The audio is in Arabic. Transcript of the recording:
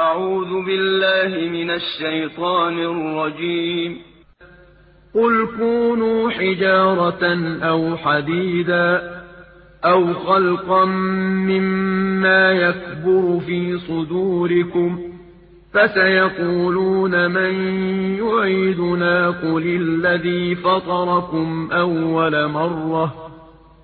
أعوذ بالله من الشيطان الرجيم. قل كونوا حجارة أو حديدا أو خلقا مما يكبر في صدوركم فسيقولون من يعيدنا قل الذي فطركم أول مرة